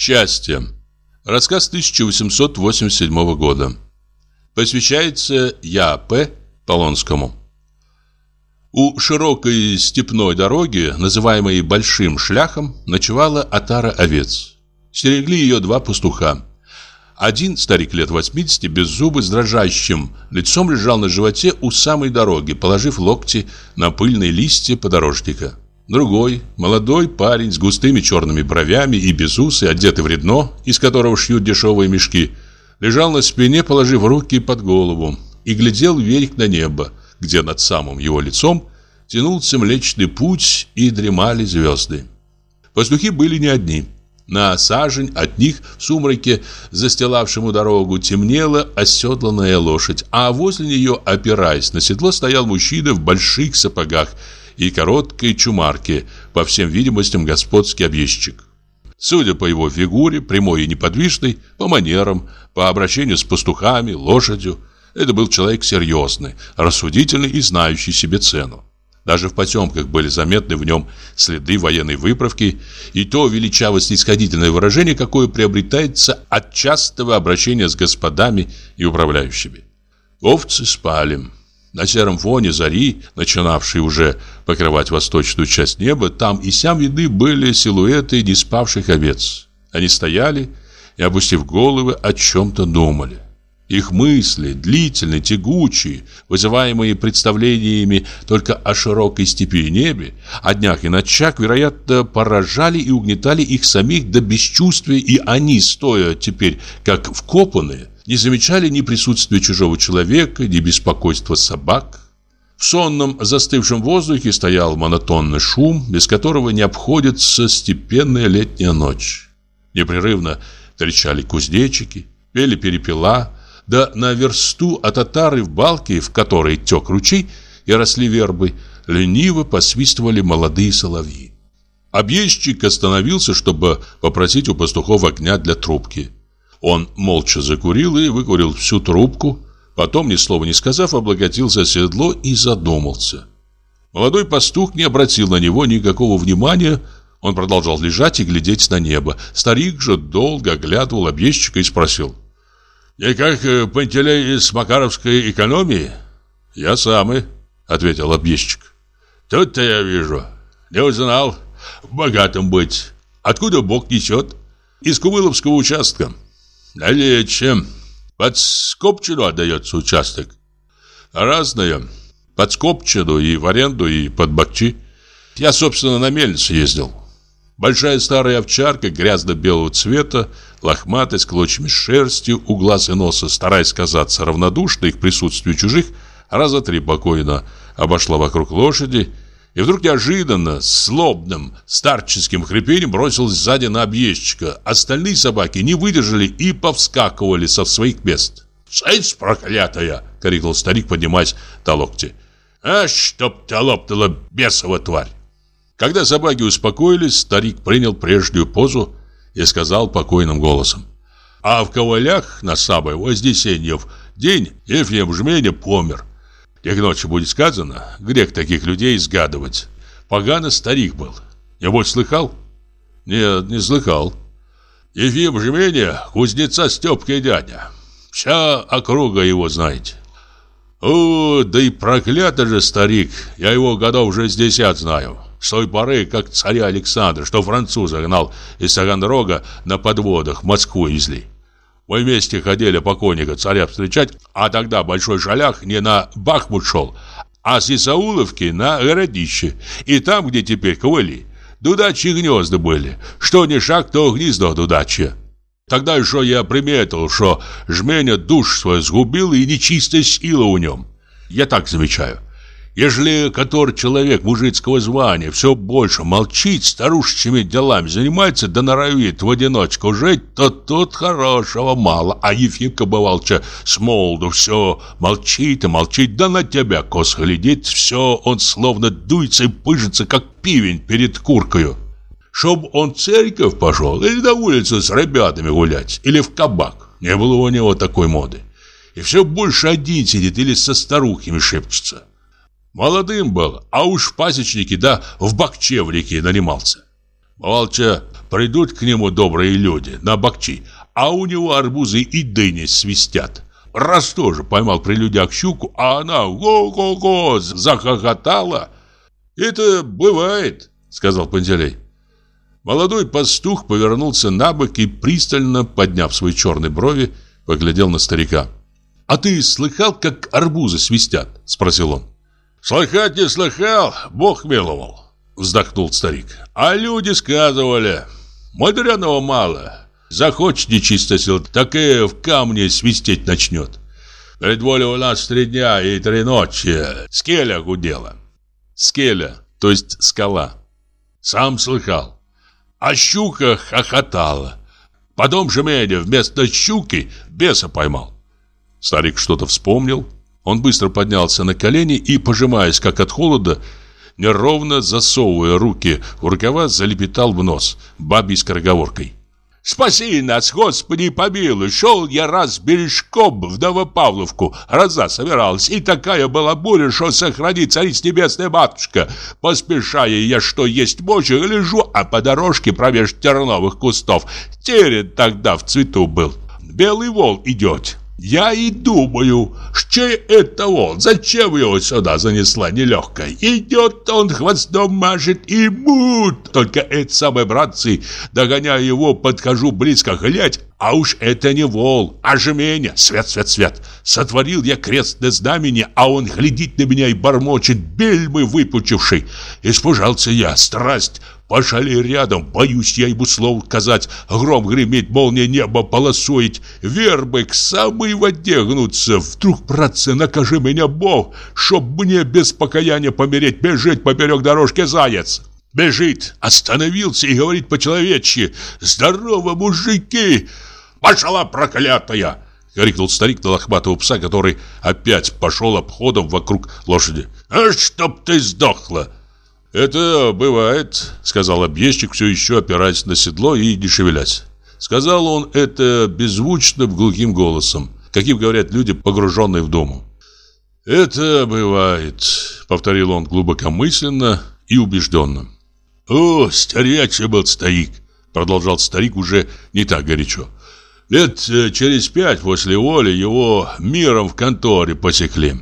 Счастье. Рассказ 1887 года. Посвящается Я.П. Полонскому. У широкой степной дороги, называемой Большим Шляхом, ночевала отара овец. Стерегли ее два пастуха. Один, старик лет 80, без зубы, с дрожащим лицом лежал на животе у самой дороги, положив локти на пыльные листья подорожника. Другой, молодой парень с густыми черными бровями и без усы, одетый в редно, из которого шьют дешевые мешки, лежал на спине, положив руки под голову, и глядел вверх на небо, где над самым его лицом тянулся Млечный Путь и дремали звезды. Пастухи были не одни. На сажень от них в сумраке, застилавшему дорогу, темнела оседланная лошадь, а возле нее, опираясь на седло, стоял мужчина в больших сапогах и короткой чумарке, по всем видимостям господский объездчик. Судя по его фигуре, прямой и неподвижной, по манерам, по обращению с пастухами, лошадью, это был человек серьезный, рассудительный и знающий себе цену. Даже в потемках были заметны в нем следы военной выправки и то величавость исходительное выражение, какое приобретается от частого обращения с господами и управляющими. Овцы спали. На сером фоне зари, начинавшей уже покрывать восточную часть неба, там и сям видны были силуэты неспавших овец. Они стояли и, опустив головы, о чем-то думали. Их мысли, длительные, тягучие, вызываемые представлениями только о широкой степи и небе, о днях и ночах, вероятно, поражали и угнетали их самих до бесчувствия, и они, стоя теперь как вкопанные, не замечали ни присутствия чужого человека, ни беспокойства собак. В сонном застывшем воздухе стоял монотонный шум, без которого не обходится степенная летняя ночь. Непрерывно трещали кузнечики, пели перепела, да на версту от татары в балке, в которой тек ручей и росли вербы, лениво посвистывали молодые соловьи. Объездчик остановился, чтобы попросить у пастухов огня для трубки. Он молча закурил и выкурил всю трубку, потом, ни слова не сказав, облокотился седло и задумался. Молодой пастух не обратил на него никакого внимания, он продолжал лежать и глядеть на небо. Старик же долго оглядывал объездчика и спросил. «Не как э, Пантелей из Макаровской экономии?» «Я самый», — ответил объездчик. «Тут-то я вижу. Не узнал. Богатым быть. Откуда Бог несет?» «Из Кумыловского участка». «Далече. Под Скопчину отдается участок». «Разное. Под Скопчину и в аренду, и под Бакчи. Я, собственно, на мельницу ездил. Большая старая овчарка грязно-белого цвета, лохматая, с клочьями шерсти у глаз и носа, стараясь казаться равнодушной к присутствию чужих, раза три покойно обошла вокруг лошади и вдруг неожиданно, с старческим хрипением бросилась сзади на объездчика. Остальные собаки не выдержали и повскакивали со своих мест. «Цыц, проклятая!» — крикнул старик, поднимаясь до локти. «А, чтоб тебя лопнула бесова тварь!» Когда собаки успокоились, старик принял прежнюю позу и сказал покойным голосом. А в ковалях на самое Вознесеньев день Ефрем Жменя помер. Как ночью будет сказано, грех таких людей изгадывать. Погано старик был. Небось, слыхал? Нет, не слыхал. Ефим Жменя, кузнеца Степка и дядя. Вся округа его знаете. О, да и проклятый же старик, я его годов уже с десят знаю. С той поры, как царя Александра, что француза гнал из Таганрога на подводах в Москву везли. Мы вместе ходили покойника царя встречать, а тогда большой шалях не на Бахмут шел, а с Исауловки на городище. И там, где теперь ковыли, дудачьи гнезда были. Что ни шаг, то гнездо дудачье. Тогда еще я приметил, что жменя душ свой сгубил и нечистая сила у нем. Я так замечаю. Ежели который человек мужицкого звания все больше молчит, старушечьими делами занимается, да норовит в одиночку жить, то тут хорошего мало. А Ефимка бывалча с молоду все молчит и молчит, да на тебя косо глядит, все он словно дуется и пыжится, как пивень перед куркою. Чтоб он в церковь пошел или на улицу с ребятами гулять, или в кабак. Не было у него такой моды. И все больше один сидит или со старухами шепчется. Молодым был, а уж в пасечнике да в бакче в реке нанимался. Молча придут к нему добрые люди на бакчи, а у него арбузы и дыни свистят. Раз тоже поймал при людях щуку, а она го-го-го захохотала. Это бывает, сказал Пантелей. Молодой пастух повернулся на бок и, пристально подняв свои черные брови, поглядел на старика. «А ты слыхал, как арбузы свистят?» – спросил он. «Слыхать не слыхал, Бог миловал», – вздохнул старик. «А люди сказывали, мудреного мало. Захочет нечисто сил, так и в камне свистеть начнет. Перед волей у нас три дня и три ночи. Скеля гудела». «Скеля, то есть скала». «Сам слыхал. А щука хохотала. Потом Жемедя вместо щуки беса поймал. Старик что-то вспомнил. Он быстро поднялся на колени и, пожимаясь как от холода, неровно засовывая руки в рукава, залепетал в нос бабьей скороговоркой. Спаси нас, Господи, помилуй. Шел я раз бережком в Новопавловку. Раза собиралась, и такая была буря, что сохрани цариц небесная матушка. Поспешая я, что есть мочи, лежу, а по дорожке промеж терновых кустов терен тогда в цвету был. Белый вол идет. Я и думаю, что это он? Зачем его сюда занесла нелегкая? Идет он, хвостом машет и мут. Только это самые братцы, догоняя его, подхожу близко глядь, а уж это не вол, а жменя. Свет, свет, свет. Сотворил я крестное знамение, а он глядит на меня и бормочет, бельмы выпучивший. Испужался я, страсть. Пошали рядом, боюсь я ему слов сказать. Гром греметь, молния небо полосует. Вербы к самой воде гнутся. Вдруг, братцы, накажи меня Бог, чтоб мне без покаяния помереть, бежать поперек дорожки заяц. Бежит, остановился и говорит по-человечьи. «Здорово, мужики!» «Пошла проклятая!» — крикнул старик на лохматого пса, который опять пошел обходом вокруг лошади. «А чтоб ты сдохла!» «Это бывает», — сказал объездчик, все еще опираясь на седло и не шевелясь. Сказал он это беззвучным глухим голосом, каким говорят люди, погруженные в дому. «Это бывает», — повторил он глубокомысленно и убежденно. «О, старячий был старик», — продолжал старик уже не так горячо. «Лет э, через пять после воли его миром в конторе посекли.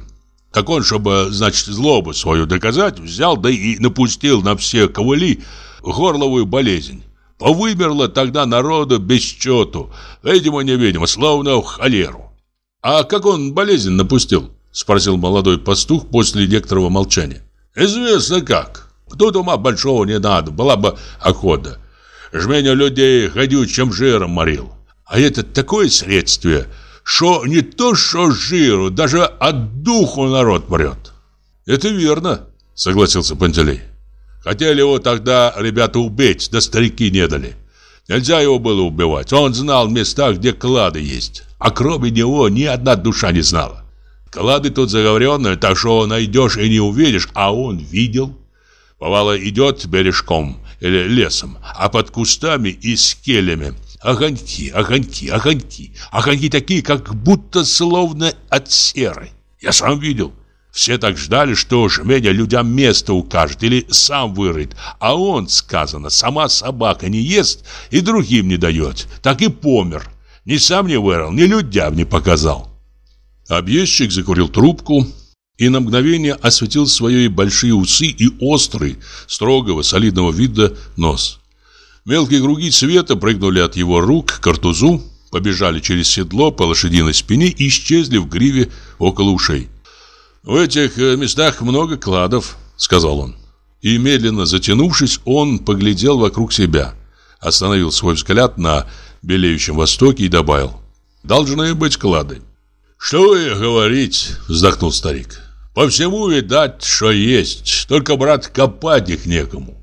Так он, чтобы, значит, злобу свою доказать, взял да и напустил на все ковыли горловую болезнь. Повымерло тогда народу без счету, видимо-невидимо, словно в холеру. «А как он болезнь напустил?» – спросил молодой пастух после некоторого молчания. «Известно как. Тут ума большого не надо, была бы охота. Жменя людей ходючим жиром морил. А это такое средствие – что не то что жиру, даже от духу народ мрет. Это верно, согласился Пантелей. Хотели его тогда ребята убить, да старики не дали. Нельзя его было убивать. Он знал места, где клады есть. А кроме него ни одна душа не знала. Клады тут заговоренные, так что найдешь и не увидишь, а он видел. Бывало, идет бережком или лесом, а под кустами и скелями – Огоньки, огоньки, огоньки. Огоньки такие, как будто словно от серы. Я сам видел. Все так ждали, что Жменя людям место укажет или сам вырыт. А он, сказано, сама собака не ест и другим не дает. Так и помер. Ни сам не вырыл, ни людям не показал. Объездчик закурил трубку и на мгновение осветил свои большие усы и острый, строгого, солидного вида нос. Мелкие круги света прыгнули от его рук к картузу, побежали через седло по лошадиной спине и исчезли в гриве около ушей. «В этих э, местах много кладов», — сказал он. И медленно затянувшись, он поглядел вокруг себя, остановил свой взгляд на белеющем востоке и добавил. «Должны быть клады». «Что и говорить», — вздохнул старик. «По всему видать, что есть, только, брат, копать их некому.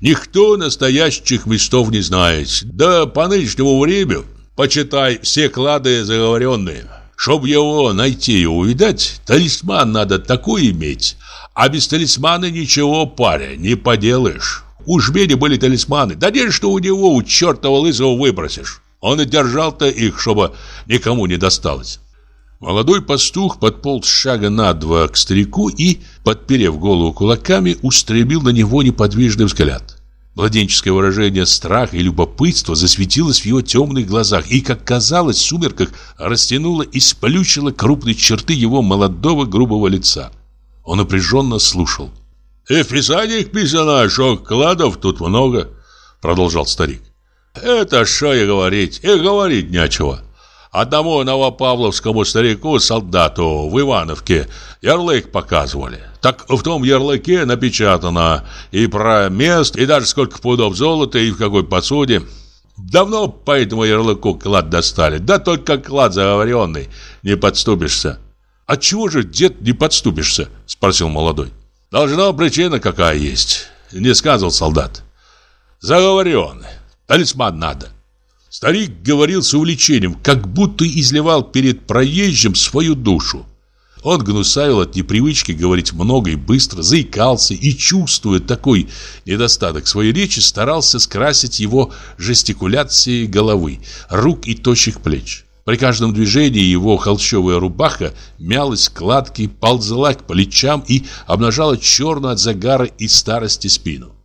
Никто настоящих местов не знает. Да по нынешнему времени, почитай, все клады заговоренные. Чтоб его найти и увидать, талисман надо такой иметь. А без талисмана ничего, паря, не поделаешь. У Жмени были талисманы. Да не, что у него, у чертова лысого выбросишь. Он и держал-то их, чтобы никому не досталось. Молодой пастух подполз шага на два к старику и, подперев голову кулаками, устремил на него неподвижный взгляд. Младенческое выражение страха и любопытства засветилось в его темных глазах и, как казалось, в сумерках растянуло и сплющило крупные черты его молодого грубого лица. Он напряженно слушал. «И в Писаниях писано, что кладов тут много», — продолжал старик. «Это что и говорить, и говорить нечего. Одному новопавловскому старику-солдату в Ивановке ярлык показывали. Так в том ярлыке напечатано и про мест, и даже сколько пудов золота, и в какой посуде. Давно по этому ярлыку клад достали, да только клад заговоренный, не подступишься. «От чего же, дед, не подступишься?» – спросил молодой. «Должна причина какая есть», – не сказал солдат. «Заговоренный. Талисман надо». Старик говорил с увлечением, как будто изливал перед проезжим свою душу. Он гнусавил от непривычки говорить много и быстро, заикался и, чувствуя такой недостаток своей речи, старался скрасить его жестикуляцией головы, рук и тощих плеч. При каждом движении его холщовая рубаха мялась складки, ползала к плечам и обнажала черную от загара и старости спину.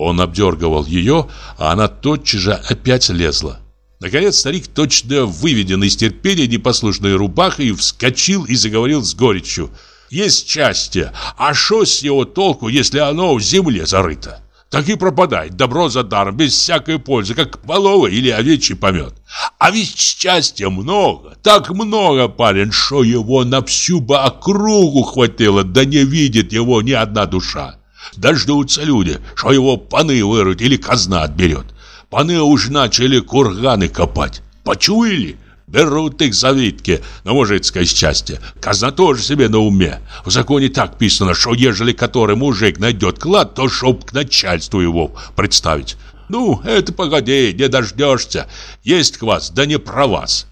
Он обдергивал ее, а она тотчас же опять лезла. Наконец старик, точно выведен из терпения непослушной рубахой, вскочил и заговорил с горечью. «Есть счастье, а что с его толку, если оно в земле зарыто? Так и пропадает добро за даром, без всякой пользы, как половый или овечий помет. А ведь счастья много, так много, парень, что его на всю бы округу хватило, да не видит его ни одна душа. Дождутся люди, что его паны вырут или казна отберет. Паны уж начали курганы копать. Почуяли? Берут их завитки на мужицкое счастье. Казна тоже себе на уме. В законе так писано, что ежели который мужик найдет клад, то чтоб к начальству его представить. Ну, это погоди, не дождешься. Есть квас, да не про вас.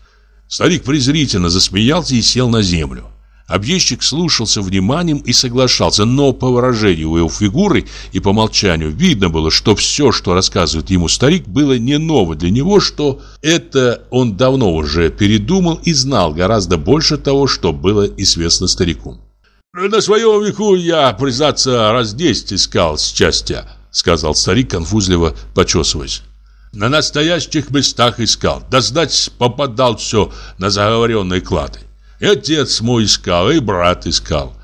Старик презрительно засмеялся и сел на землю. Объездчик слушался вниманием и соглашался, но по выражению его фигуры и по молчанию видно было, что все, что рассказывает ему старик, было не ново для него, что это он давно уже передумал и знал гораздо больше того, что было известно старику. «На своем веку я, признаться, раз десять искал счастья», сказал старик, конфузливо почесываясь. «На настоящих местах искал, да знать попадал все на заговоренные клады. И отец мой искал, и брат искал.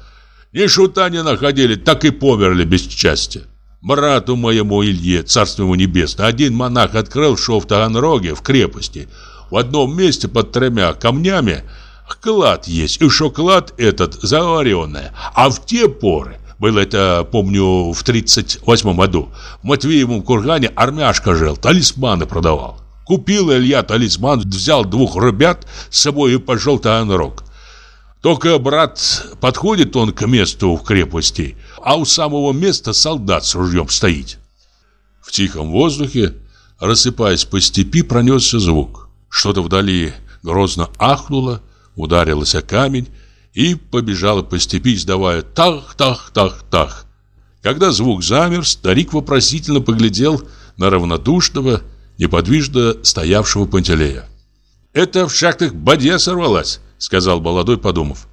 Ни шута не находили, так и померли без счастья. Брату моему Илье, царство ему один монах открыл, что в Таганроге, в крепости, в одном месте под тремя камнями клад есть, и что клад этот заваренный. А в те поры, было это, помню, в 38 году, в Матвеевом кургане армяшка жил, талисманы продавал. Купил Илья талисман, взял двух ребят с собой и пошел Таганрог. Только, брат, подходит он к месту в крепости, а у самого места солдат с ружьем стоит. В тихом воздухе, рассыпаясь по степи, пронесся звук. Что-то вдали грозно ахнуло, ударилось о камень и побежало по степи, издавая тах-тах-тах-тах. Когда звук замер, старик вопросительно поглядел на равнодушного, неподвижно стоявшего Пантелея. «Это в шахтах бадья сорвалась», — сказал молодой, подумав.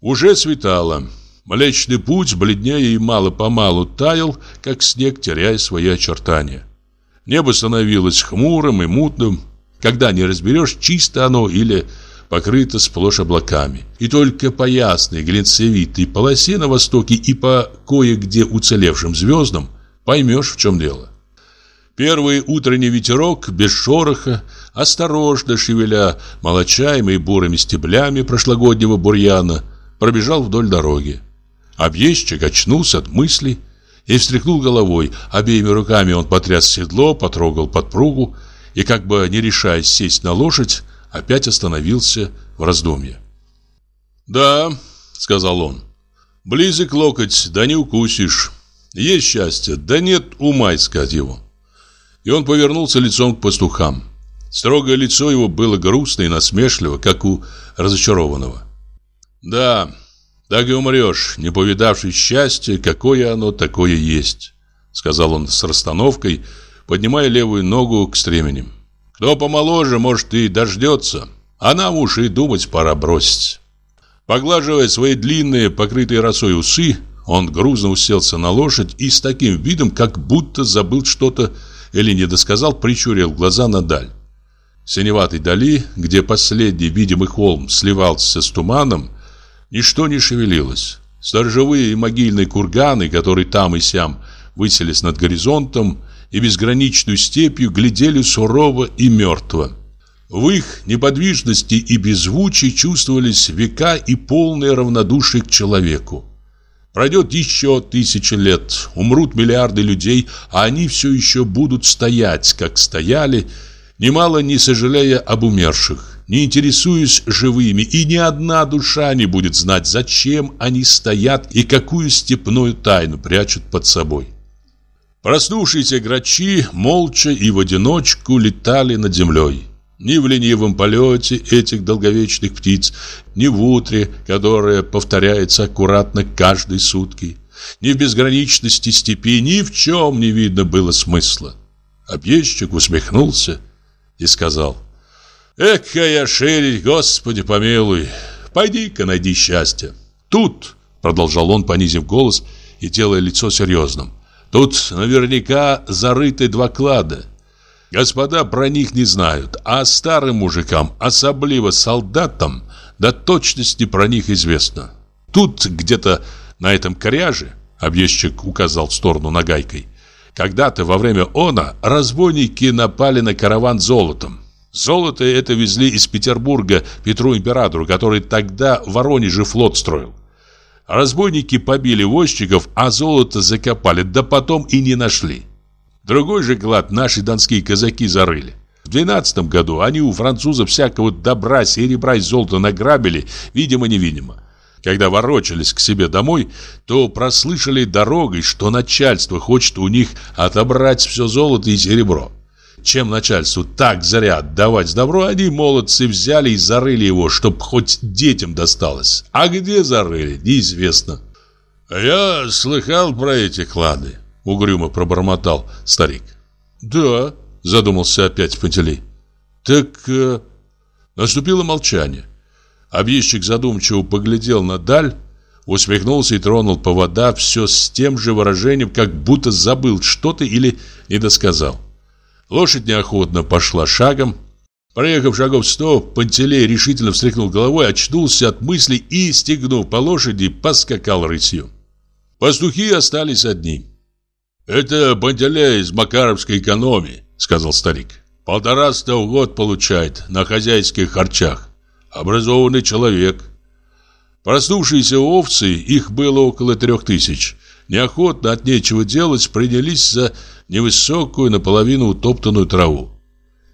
Уже светало. Млечный путь, бледнее и мало-помалу таял, как снег, теряя свои очертания. Небо становилось хмурым и мутным. Когда не разберешь, чисто оно или покрыто сплошь облаками. И только по ясной глинцевитой полосе на востоке и по кое-где уцелевшим звездам поймешь, в чем дело. Первый утренний ветерок, без шороха, осторожно шевеля молочаем бурыми стеблями прошлогоднего бурьяна, пробежал вдоль дороги. Объездчик очнулся от мыслей и встряхнул головой. Обеими руками он потряс седло, потрогал подпругу и, как бы не решаясь сесть на лошадь, опять остановился в раздумье. «Да», — сказал он, — «близок локоть, да не укусишь. Есть счастье, да нет ума искать его». И он повернулся лицом к пастухам. Строгое лицо его было грустно и насмешливо, как у разочарованного. «Да, так и умрешь, не повидавший счастья, какое оно такое есть», сказал он с расстановкой, поднимая левую ногу к стременям. «Кто помоложе, может, и дождется, а нам уж и думать пора бросить». Поглаживая свои длинные, покрытые росой усы, Он грузно уселся на лошадь и с таким видом, как будто забыл что-то или не досказал, прищурил глаза на даль. Синеватой дали, где последний видимый холм сливался с туманом, ничто не шевелилось. Сторожевые и могильные курганы, которые там и сям высились над горизонтом и безграничную степью, глядели сурово и мертво. В их неподвижности и беззвучии чувствовались века и полное равнодушие к человеку. Пройдет еще тысячи лет, умрут миллиарды людей, а они все еще будут стоять, как стояли, немало не сожалея об умерших, не интересуясь живыми, и ни одна душа не будет знать, зачем они стоят и какую степную тайну прячут под собой. Проснувшиеся грачи молча и в одиночку летали над землей. Ни в ленивом полете этих долговечных птиц, ни в утре, которое повторяется аккуратно каждые сутки, ни в безграничности степи, ни в чем не видно было смысла. Объездчик усмехнулся и сказал, «Экая шерить, Господи помилуй, пойди-ка найди счастье». «Тут», — продолжал он, понизив голос и делая лицо серьезным, «тут наверняка зарыты два клада». Господа про них не знают, а старым мужикам, особливо солдатам, до точности про них известно. Тут где-то на этом коряже, объездчик указал в сторону нагайкой, когда-то во время она разбойники напали на караван золотом. Золото это везли из Петербурга Петру Императору, который тогда в Воронеже флот строил. Разбойники побили возчиков, а золото закопали, да потом и не нашли. Другой же клад наши донские казаки зарыли. В 12 году они у французов всякого добра, серебра и золота награбили, видимо-невидимо. Когда ворочались к себе домой, то прослышали дорогой, что начальство хочет у них отобрать все золото и серебро. Чем начальству так зря отдавать добро, они, молодцы, взяли и зарыли его, чтоб хоть детям досталось. А где зарыли, неизвестно. Я слыхал про эти клады. Угрюмо пробормотал старик. Да, задумался опять Пантелей. Так э, наступило молчание. Объездчик задумчиво поглядел на даль, усмехнулся и тронул повода все с тем же выражением, как будто забыл что-то или не досказал. Лошадь неохотно пошла шагом. Проехав шагов сто, Пантелей решительно встряхнул головой, очнулся от мыслей и, стегнув по лошади, поскакал рысью. Пастухи остались одни. «Это Пантелей из Макаровской экономии», — сказал старик. «Полтораста в год получает на хозяйских харчах. Образованный человек». Проснувшиеся овцы, их было около трех тысяч, неохотно от нечего делать принялись за невысокую, наполовину утоптанную траву.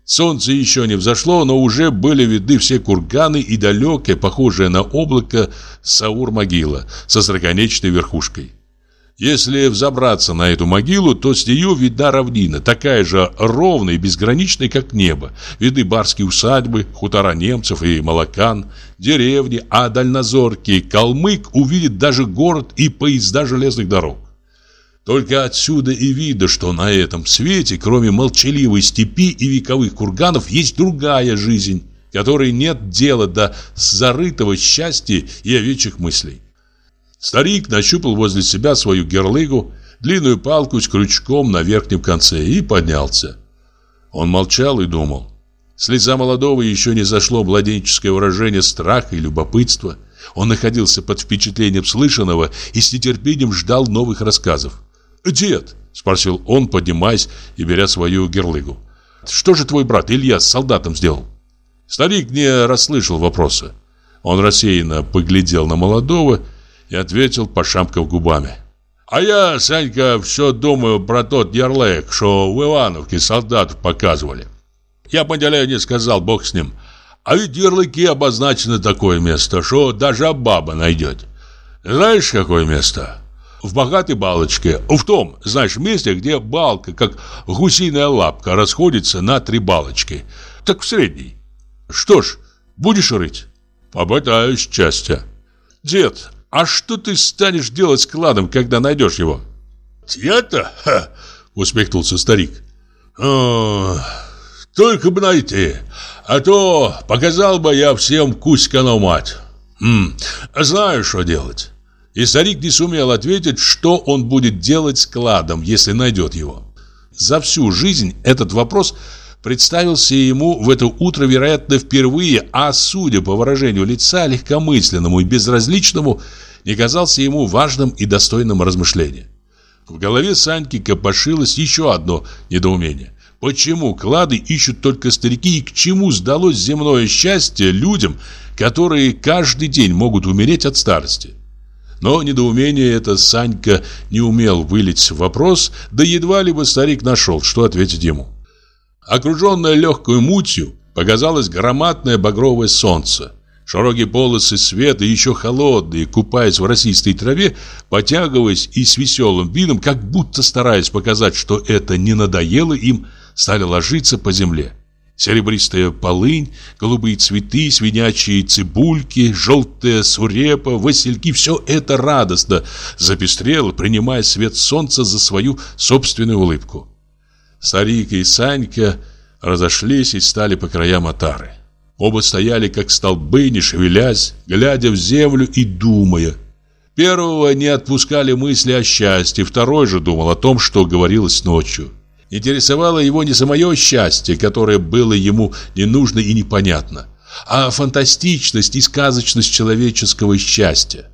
Солнце еще не взошло, но уже были видны все курганы и далекая, похожая на облако, Саур-могила со строконечной верхушкой. Если взобраться на эту могилу, то с нее видна равнина, такая же ровная и безграничная, как небо. Видны барские усадьбы, хутора немцев и молокан, деревни, а дальнозоркий калмык увидит даже город и поезда железных дорог. Только отсюда и видно, что на этом свете, кроме молчаливой степи и вековых курганов, есть другая жизнь, которой нет дела до зарытого счастья и овечьих мыслей. Старик нащупал возле себя свою герлыгу, длинную палку с крючком на верхнем конце и поднялся. Он молчал и думал. С лица молодого еще не зашло младенческое выражение страха и любопытства. Он находился под впечатлением слышанного и с нетерпением ждал новых рассказов. «Дед!» – спросил он, поднимаясь и беря свою герлыгу. «Что же твой брат Илья с солдатом сделал?» Старик не расслышал вопроса. Он рассеянно поглядел на молодого и ответил, пошамкав губами. А я, Санька, все думаю про тот ярлык, что в Ивановке солдатов показывали. Я Пантелею не сказал, бог с ним. А ведь ярлыки обозначено такое место, что даже баба найдет. Знаешь, какое место? В богатой балочке. В том, знаешь, месте, где балка, как гусиная лапка, расходится на три балочки. Так в средней. Что ж, будешь рыть? Попытаюсь счастья. Дед, а что ты станешь делать с кладом, когда найдешь его? Я-то? Усмехнулся старик. О, только бы найти. А то показал бы я всем Кузькану мать. Хм, знаю, что делать. И старик не сумел ответить, что он будет делать с кладом, если найдет его. За всю жизнь этот вопрос представился ему в это утро, вероятно, впервые, а судя по выражению лица, легкомысленному и безразличному, не казался ему важным и достойным размышления. В голове Саньки копошилось еще одно недоумение. Почему клады ищут только старики и к чему сдалось земное счастье людям, которые каждый день могут умереть от старости? Но недоумение это Санька не умел вылить в вопрос, да едва ли бы старик нашел, что ответить ему. Окруженное легкой мутью, показалось громадное багровое солнце. Широкие полосы света, еще холодные, купаясь в росистой траве, потягиваясь и с веселым видом, как будто стараясь показать, что это не надоело им, стали ложиться по земле. Серебристая полынь, голубые цветы, свинячьи цибульки, желтая сурепа, васильки – все это радостно запестрело, принимая свет солнца за свою собственную улыбку. Старик и Санька разошлись и стали по краям отары. Оба стояли, как столбы, не шевелясь, глядя в землю и думая. Первого не отпускали мысли о счастье, второй же думал о том, что говорилось ночью. Интересовало его не самое счастье, которое было ему не нужно и непонятно, а фантастичность и сказочность человеческого счастья.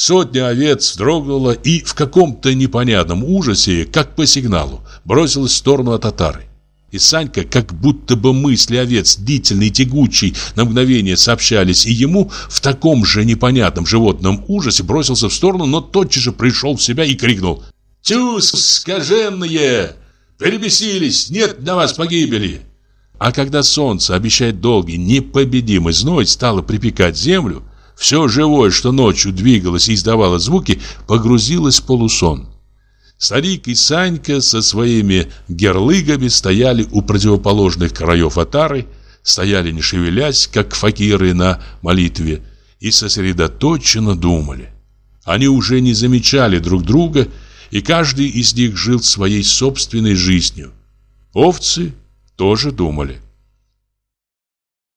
Сотня овец дрогнула и в каком-то непонятном ужасе, как по сигналу, бросилась в сторону от татары. И Санька, как будто бы мысли овец, длительные и тягучие, на мгновение сообщались и ему, в таком же непонятном животном ужасе бросился в сторону, но тотчас же пришел в себя и крикнул «Тюс, скаженные! Перебесились, нет на вас погибели!» А когда солнце обещает долгий, непобедимый зной стало припекать землю, все живое, что ночью двигалось и издавало звуки, погрузилось в полусон. Старик и Санька со своими герлыгами стояли у противоположных краев отары, стояли не шевелясь, как факиры на молитве, и сосредоточенно думали. Они уже не замечали друг друга, и каждый из них жил своей собственной жизнью. Овцы тоже думали.